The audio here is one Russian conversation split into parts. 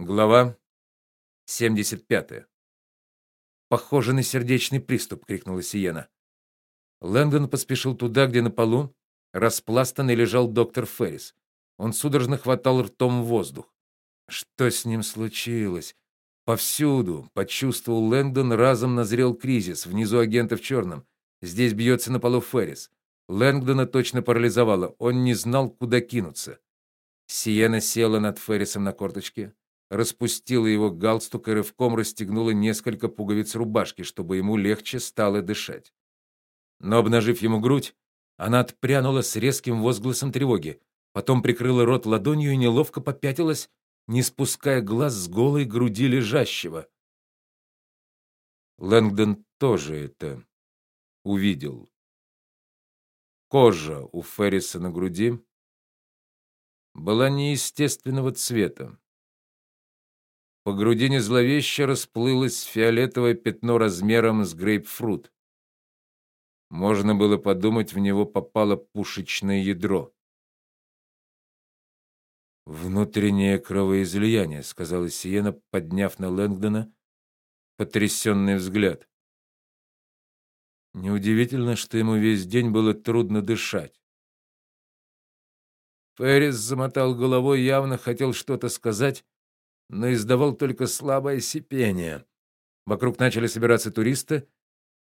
Глава 75. Похоже на сердечный приступ, крикнула Сиена. Лэнгдон поспешил туда, где на полу распластанный лежал доктор Феррис. Он судорожно хватал ртом воздух. Что с ним случилось? Повсюду, почувствовал Лэнгдон, разом назрел кризис. Внизу агенты в черном. Здесь бьется на полу Феррис. Лэнгдона точно парализовало. Он не знал, куда кинуться. Сиена села над Феррисом на корточке распустила его галстук и рывком расстегнула несколько пуговиц рубашки, чтобы ему легче стало дышать. Но обнажив ему грудь, она отпрянула с резким возгласом тревоги, потом прикрыла рот ладонью и неловко попятилась, не спуская глаз с голой груди лежащего. Лэнгдон тоже это увидел. Кожа у Ферриса на груди была неестественного цвета. По грудине зловеще расплылось фиолетовое пятно размером с грейпфрут. Можно было подумать, в него попало пушечное ядро. Внутреннее кровоизлияние, сказала Сиена, подняв на Лэнгдона потрясенный взгляд. Неудивительно, что ему весь день было трудно дышать. Феррис замотал головой, явно хотел что-то сказать, но издавал только слабое сипение. Вокруг начали собираться туристы,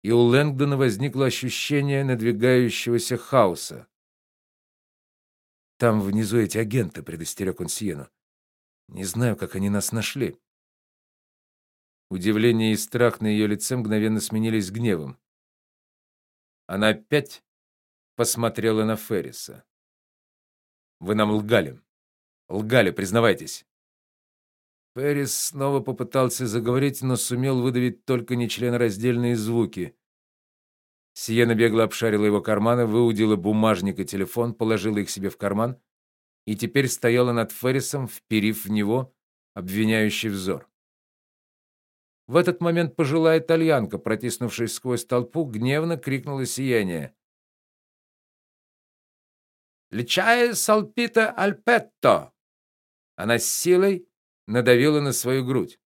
и у Лэнгдона возникло ощущение надвигающегося хаоса. Там внизу эти агенты, предостерег он Сиену. Не знаю, как они нас нашли. Удивление и страх на ее лице мгновенно сменились гневом. Она опять посмотрела на Ферриса. Вы нам лгали. Лгали, признавайтесь. Пэрис снова попытался заговорить, но сумел выдавить только нечленораздельные звуки. Сиена бегло обшарила его карманы, выудила бумажник и телефон, положила их себе в карман и теперь стояла над Феррисом, вперив в него обвиняющий взор. В этот момент пожилая итальянка, протиснувшись сквозь толпу, гневно крикнула Сияние: "Личае салпита альпетто!" Она с силой надавила на свою грудь.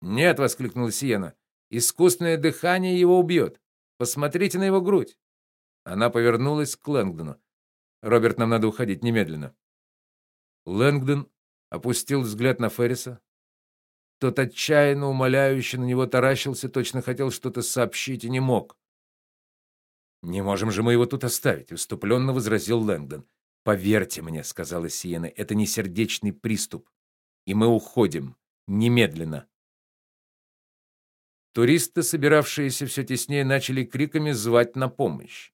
"Нет", воскликнула Сиена. "Искусственное дыхание его убьет. Посмотрите на его грудь". Она повернулась к Лэнгдону. "Роберт, нам надо уходить немедленно". Лэнгдон опустил взгляд на Ферриса. Тот отчаянно умоляюще на него таращился, точно хотел что-то сообщить и не мог. Не можем же мы его тут оставить, уступленно возразил Лэнгдон. Поверьте мне, сказала Сиена, это не сердечный приступ и мы уходим немедленно. Туристы, собиравшиеся все теснее, начали криками звать на помощь.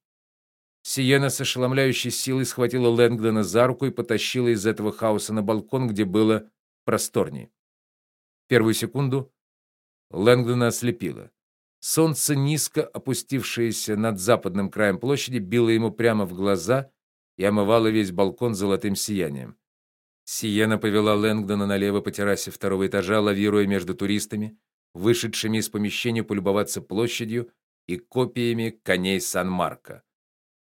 Сиена с ошеломляющей силой схватила Лэнгдона за руку и потащила из этого хаоса на балкон, где было просторнее. Первую секунду Лэнгдона ослепило. Солнце, низко опустившееся над западным краем площади, било ему прямо в глаза и омывало весь балкон золотым сиянием. Сиена повела Лэнгдона налево по террасе второго этажа, лавируя между туристами, вышедшими из помещения полюбоваться площадью и копиями коней Сан-Марко.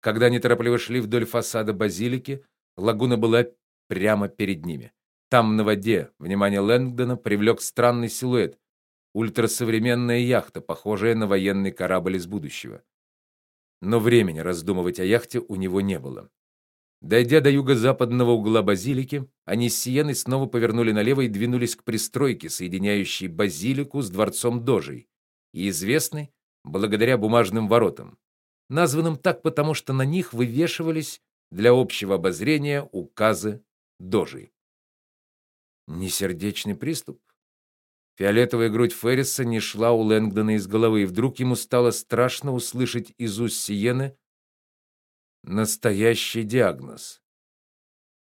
Когда они торопливо шли вдоль фасада базилики, лагуна была прямо перед ними. Там на воде внимание Лэнгдона привлек странный силуэт ультрасовременная яхта, похожая на военный корабль из будущего. Но времени раздумывать о яхте у него не было. Дойдя до юго-западного угла базилики, они с Сиеной снова повернули налево и двинулись к пристройке, соединяющей базилику с дворцом Дожей, и известной благодаря бумажным воротам, названным так потому, что на них вывешивались для общего обозрения указы Дожей. Несердечный приступ. Фиолетовая грудь Ферриса не шла у Лэнгдона из головы, и вдруг ему стало страшно услышать из уст Сиены настоящий диагноз.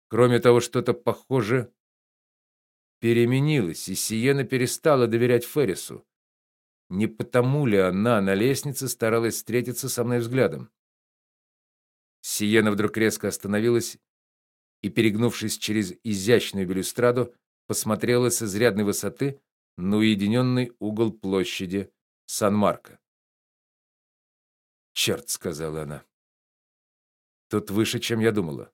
Кроме того, что-то похоже переменилось, и Сиена перестала доверять Феррису. Не потому ли она на лестнице старалась встретиться со мной взглядом? Сиена вдруг резко остановилась и, перегнувшись через изящную балюстраду, посмотрела с изрядной высоты на уединенный угол площади Сан-Марко. «Черт!» — сказала она. Тут выше, чем я думала.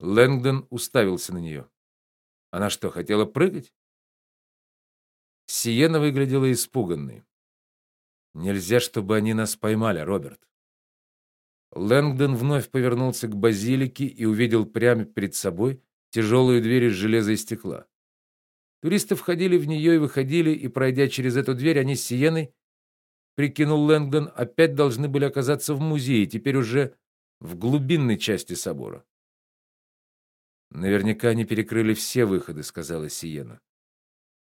Лэнгдон уставился на нее. Она что, хотела прыгать? Сиена выглядела испуганной. Нельзя, чтобы они нас поймали, Роберт. Лэнгдон вновь повернулся к базилике и увидел прямо перед собой тяжелую дверь из железа и стекла. Туристы входили в нее и выходили, и пройдя через эту дверь, они с Сиеной, прикинул Лэнгдон, опять должны были оказаться в музее, теперь уже в глубинной части собора. Наверняка они перекрыли все выходы, сказала Сиена.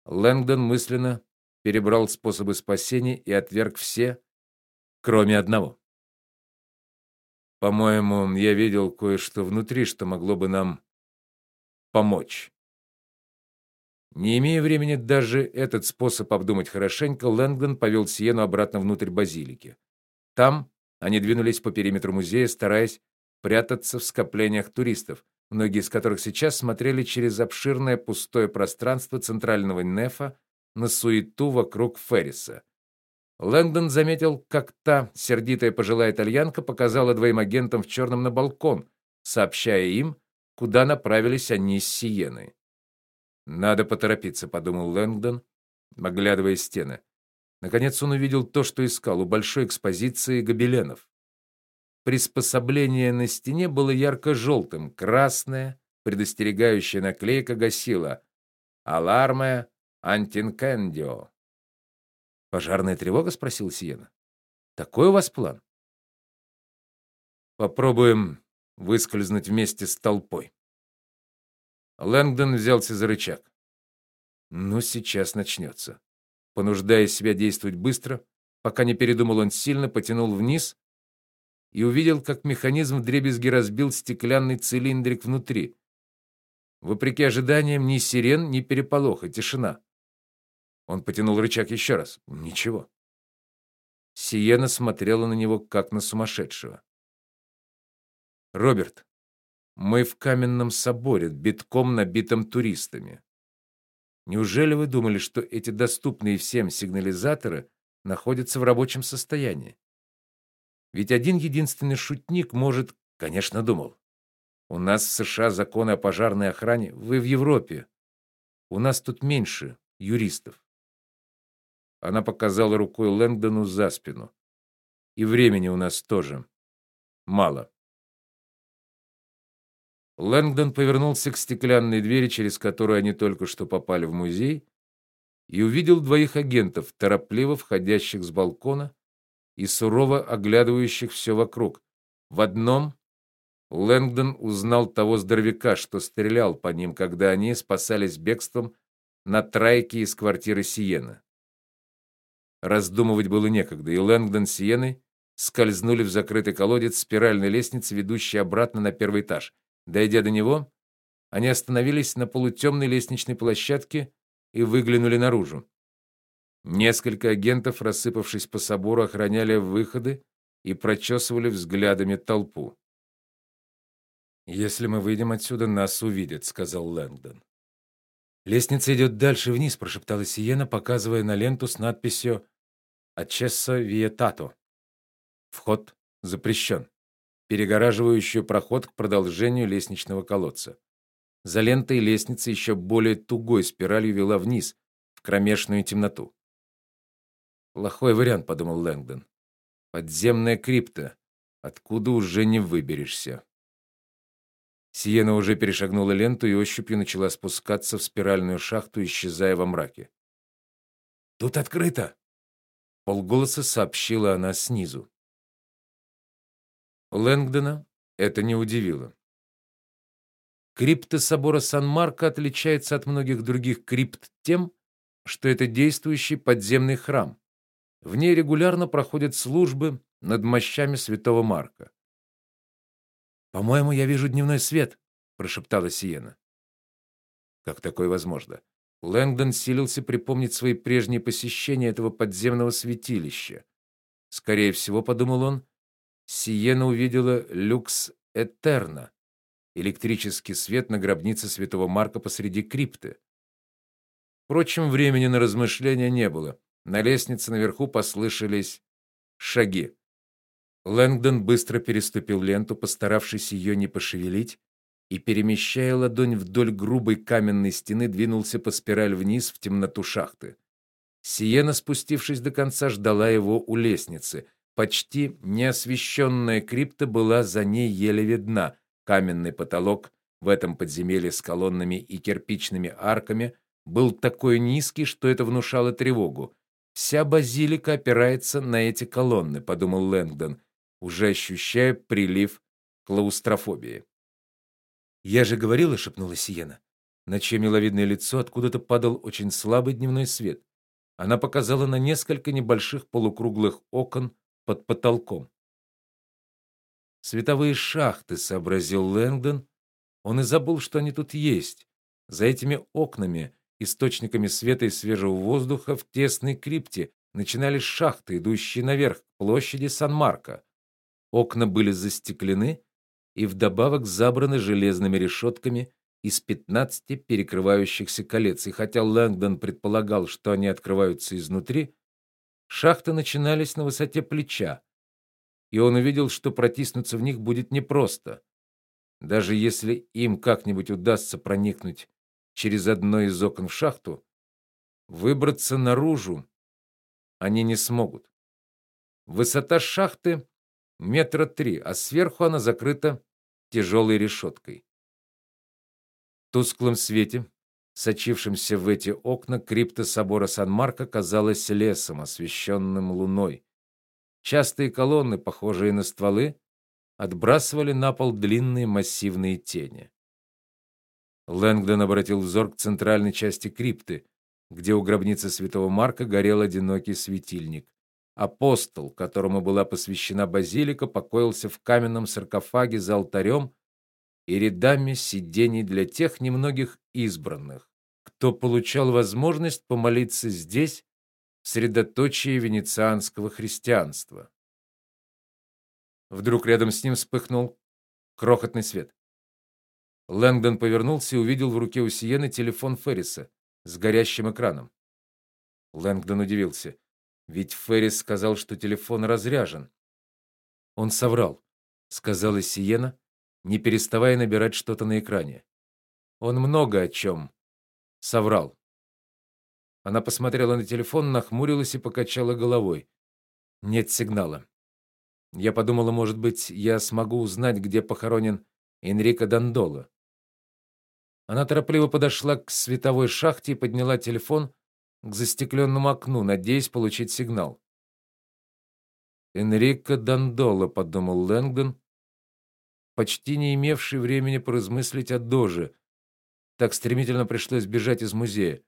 Лэнгдон мысленно перебрал способы спасения и отверг все, кроме одного. По-моему, я видел кое-что внутри, что могло бы нам помочь. Не имея времени даже этот способ обдумать хорошенько, Лэнгдон повел Сиену обратно внутрь базилики. Там они двинулись по периметру музея, стараясь прятаться в скоплениях туристов, многие из которых сейчас смотрели через обширное пустое пространство центрального нефа на суету вокруг Ферриса. Лэнгдон заметил, как та сердитая пожилая итальянка показала двоим агентам в черном на балкон, сообщая им, куда направились они с Сиеной. Надо поторопиться, подумал Лэнгдон, оглядывая стены. Наконец он увидел то, что искал у большой экспозиции гобеленов. Приспособление на стене было ярко желтым красная предостерегающая наклейка гласила: "Аларме антинкендио". Пожарная тревога, спросил Сиена. Такой у вас план? Попробуем выскользнуть вместе с толпой. Лэнгдон взялся за рычаг. Ну сейчас начнется. Понуждая себя действовать быстро, пока не передумал, он сильно потянул вниз и увидел, как механизм вдребезги разбил стеклянный цилиндрик внутри. Вопреки ожиданиям, ни сирен, ни переполоха, тишина. Он потянул рычаг еще раз. Ничего. Сиена смотрела на него как на сумасшедшего. Роберт, мы в каменном соборе, битком набитом туристами. Неужели вы думали, что эти доступные всем сигнализаторы находятся в рабочем состоянии? Ведь один единственный шутник может, конечно, думал. У нас в США законы о пожарной охране, вы в Европе. У нас тут меньше юристов. Она показала рукой Лэнгдону за спину. И времени у нас тоже мало. Лэнгдон повернулся к стеклянной двери, через которую они только что попали в музей, и увидел двоих агентов, торопливо входящих с балкона и сурово оглядывающих все вокруг. В одном Лэнгдон узнал того здоровяка, что стрелял по ним, когда они спасались бегством на трайке из квартиры Сиена. Раздумывать было некогда, и Лэнгдон с Сиеной скользнули в закрытый колодец спиральной лестницы, ведущей обратно на первый этаж. Дойдя до него, они остановились на полутемной лестничной площадке и выглянули наружу. Несколько агентов, рассыпавшись по собору, охраняли выходы и прочесывали взглядами толпу. Если мы выйдем отсюда, нас увидят, сказал Лэнгдон. Лестница идет дальше вниз, прошептала Сиена, показывая на ленту с надписью "Accesso vietato". Вход запрещен перегораживающую проход к продолжению лестничного колодца. За лентой лестница еще более тугой спиралью вела вниз, в кромешную темноту. Плохой вариант, подумал Лэнгдон. Подземная крипта, откуда уже не выберешься. Сиена уже перешагнула ленту и ощупью начала спускаться в спиральную шахту, исчезая во мраке. Тут открыто, полголоса сообщила она снизу. Лэнгдона это не удивило. Крипта собора Сан-Марко отличается от многих других крипт тем, что это действующий подземный храм. В ней регулярно проходят службы над мощами Святого Марка. По-моему, я вижу дневной свет, прошептала Сиена. Как такое возможно? Лэнгдон силился припомнить свои прежние посещения этого подземного святилища. Скорее всего, подумал он, Сиена увидела люкс этерна, электрический свет на гробнице Святого Марка посреди крипты. Впрочем, времени на размышления не было. На лестнице наверху послышались шаги. Лэнгдон быстро переступил ленту, постаравшись ее не пошевелить, и перемещая ладонь вдоль грубой каменной стены, двинулся по спираль вниз в темноту шахты. Сиена, спустившись до конца, ждала его у лестницы. Почти неосвещенная крипта была за ней еле видна. Каменный потолок в этом подземелье с колоннами и кирпичными арками был такой низкий, что это внушало тревогу. Вся базилика опирается на эти колонны, подумал Лэнгдон, уже ощущая прилив клаустрофобии. Я же говорила, шепнула Сиена, на чье миловидное лицо откуда-то падал очень слабый дневной свет. Она показала на несколько небольших полукруглых окон под потолком. Световые шахты, сообразил Лэнгдон, он и забыл, что они тут есть. За этими окнами, источниками света и свежего воздуха в тесной крипте начинались шахты, идущие наверх к площади Сан-Марко. Окна были застеклены и вдобавок забраны железными решетками из 15 перекрывающихся колец. И хотя Лэнгдон предполагал, что они открываются изнутри, шахты начинались на высоте плеча, и он увидел, что протиснуться в них будет непросто. Даже если им как-нибудь удастся проникнуть через одно из окон в шахту, выбраться наружу они не смогут. Высота шахты метра три, а сверху она закрыта тяжелой решеткой. В тусклом свете, сочившемся в эти окна, крипта собора Сан-Марко казалась лесом, освещенным луной. Частые колонны, похожие на стволы, отбрасывали на пол длинные массивные тени. Лэнгдон обратил взор к центральной части крипты, где у гробницы святого Марка горел одинокий светильник. Апостол, которому была посвящена базилика, покоился в каменном саркофаге за алтарем и рядами сидений для тех немногих избранных, кто получал возможность помолиться здесь, в средоточии венецианского христианства. Вдруг рядом с ним вспыхнул крохотный свет. Лэнгдон повернулся и увидел в руке у Сиены телефон Ферриса с горящим экраном. Лэнгдон удивился, ведь Феррис сказал, что телефон разряжен. Он соврал, сказала Сиена, не переставая набирать что-то на экране. Он много о чем соврал. Она посмотрела на телефон, нахмурилась и покачала головой. Нет сигнала. Я подумала, может быть, я смогу узнать, где похоронен Энрико Дандоло. Она торопливо подошла к световой шахте и подняла телефон к застекленному окну, надеясь получить сигнал. Энрико Дандоло, подумал Лэнгдон, почти не имевший времени поразмыслить о Доже. Так стремительно пришлось бежать из музея.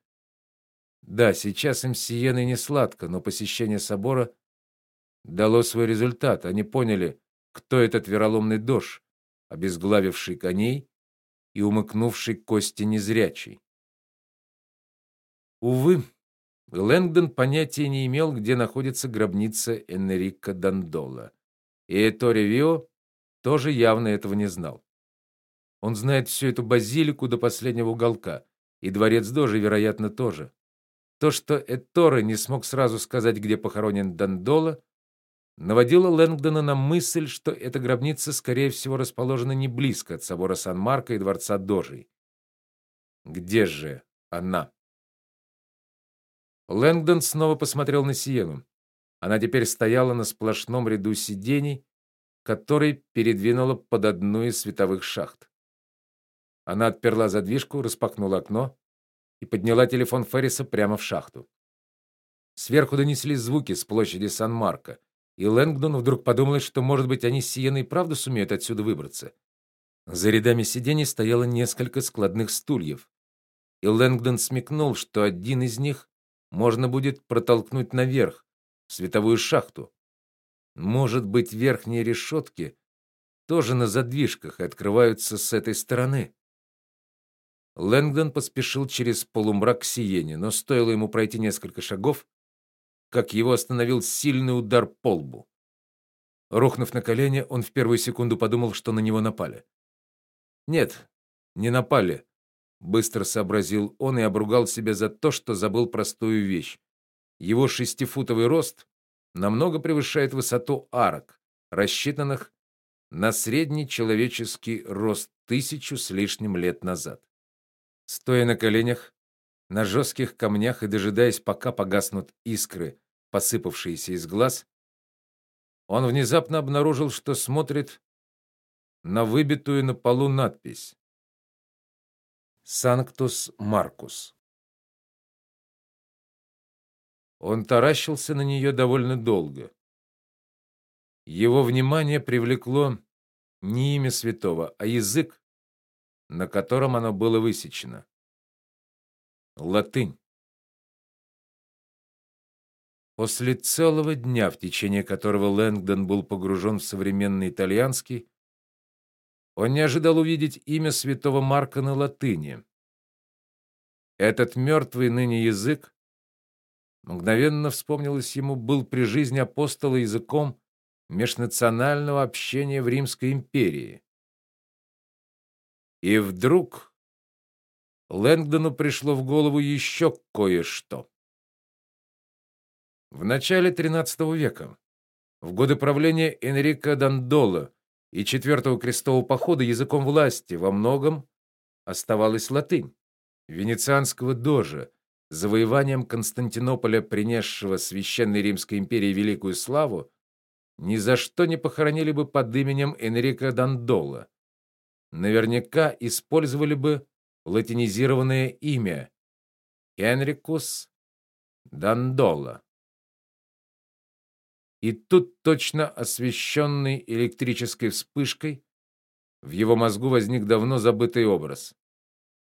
Да, сейчас им с не сладко, но посещение собора дало свой результат. Они поняли, кто этот вероломный дож, обезглавивший коней и умыкнувший кости незрячий. Увы, Лэнгдон понятия не имел, где находится гробница Энрико Дандола. И Эторе Вио тоже явно этого не знал. Он знает всю эту базилику до последнего уголка, и дворец Дожи, вероятно, тоже. То, что Эторе не смог сразу сказать, где похоронен Дандола, наводило Лэнгдона на мысль, что эта гробница скорее всего расположена не близко от собора Сан-Марко и дворца Дожей. Где же она? Лэнгдон снова посмотрел на Сиену. Она теперь стояла на сплошном ряду сидений, который передвинула под одну из световых шахт. Она отперла задвижку, распахнула окно и подняла телефон Ферриса прямо в шахту. Сверху донеслись звуки с площади Сан-Марко. И Лэнгдон вдруг подумал, что, может быть, они с Сиеной и правда сумеют отсюда выбраться. За рядами сидений стояло несколько складных стульев. И Лэнгдон смекнул, что один из них можно будет протолкнуть наверх, в световую шахту. Может быть, верхние решетки тоже на задвижках и открываются с этой стороны. Лэнгдон поспешил через полумрак к Сиене, но стоило ему пройти несколько шагов, как его остановил сильный удар по лбу. Рухнув на колени, он в первую секунду подумал, что на него напали. Нет, не напали, быстро сообразил он и обругал себя за то, что забыл простую вещь. Его шестифутовый рост намного превышает высоту арок, рассчитанных на средний человеческий рост тысячу с лишним лет назад. Стоя на коленях на жестких камнях и дожидаясь, пока погаснут искры, посыпавшиеся из глаз, он внезапно обнаружил, что смотрит на выбитую на полу надпись Санктус Маркус. Он таращился на нее довольно долго. Его внимание привлекло не имя святого, а язык, на котором оно было высечено. Латынь. После целого дня, в течение которого Лэнгдон был погружен в современный итальянский, он не ожидал увидеть имя святого Марка на латыни. Этот мертвый ныне язык мгновенно вспомнилось ему был при жизни апостола языком межнационального общения в Римской империи. И вдруг Лэнгдону пришло в голову еще кое-что. В начале XIII века, в годы правления Энрико Дандола и Четвертого крестового похода языком власти во многом оставалась латынь. Венецианского дожа, завоеванием Константинополя, принесшего священной Римской империи великую славу, ни за что не похоронили бы под именем Энрико Дандола. Наверняка использовали бы латинизированное имя Энрикус Дандола. И тут точно освещенный электрической вспышкой в его мозгу возник давно забытый образ.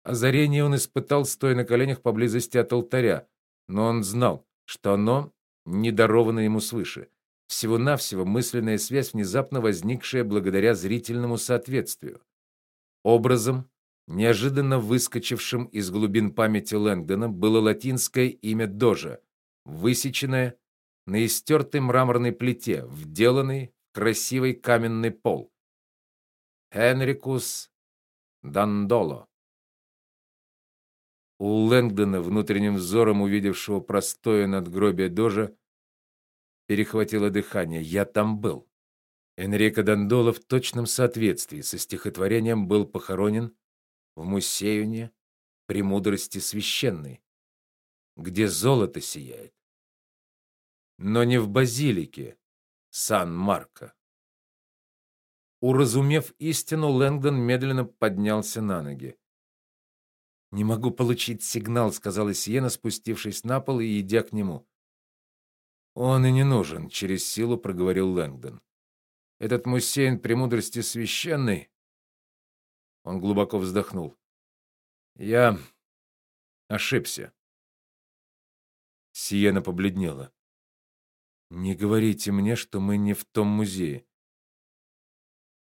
Озарение он испытал стоя на коленях поблизости от алтаря, но он знал, что оно не даровано ему свыше. Всего-навсего мысленная связь, внезапно возникшая благодаря зрительному соответствию. Образом, неожиданно выскочившим из глубин памяти Лэнгдона, было латинское имя Дожа, высеченное на истертой мраморной плите, вделанный в красивый каменный пол. Henricus Дандоло. У Лэнгдона, внутренним взором увидевшего простое надгробие Дожа, перехватило дыхание. Я там был. Энрико Дандоло в точном соответствии со стихотворением был похоронен в Мусеюне премудрости священной, где золото сияет но не в базилике Сан-Марко. Уразумев истину, Лэнгдон медленно поднялся на ноги. Не могу получить сигнал, сказала Сиена, спустившись на пол и идя к нему. Он и не нужен, через силу проговорил Лэнгдон. Этот мусейн премудрости священной. Он глубоко вздохнул. Я ошибся. Сиена побледнела. Не говорите мне, что мы не в том музее.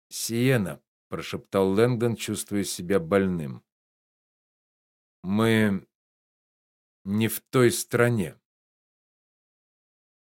Сиена, прошептал Лэнгдон, чувствуя себя больным. Мы не в той стране.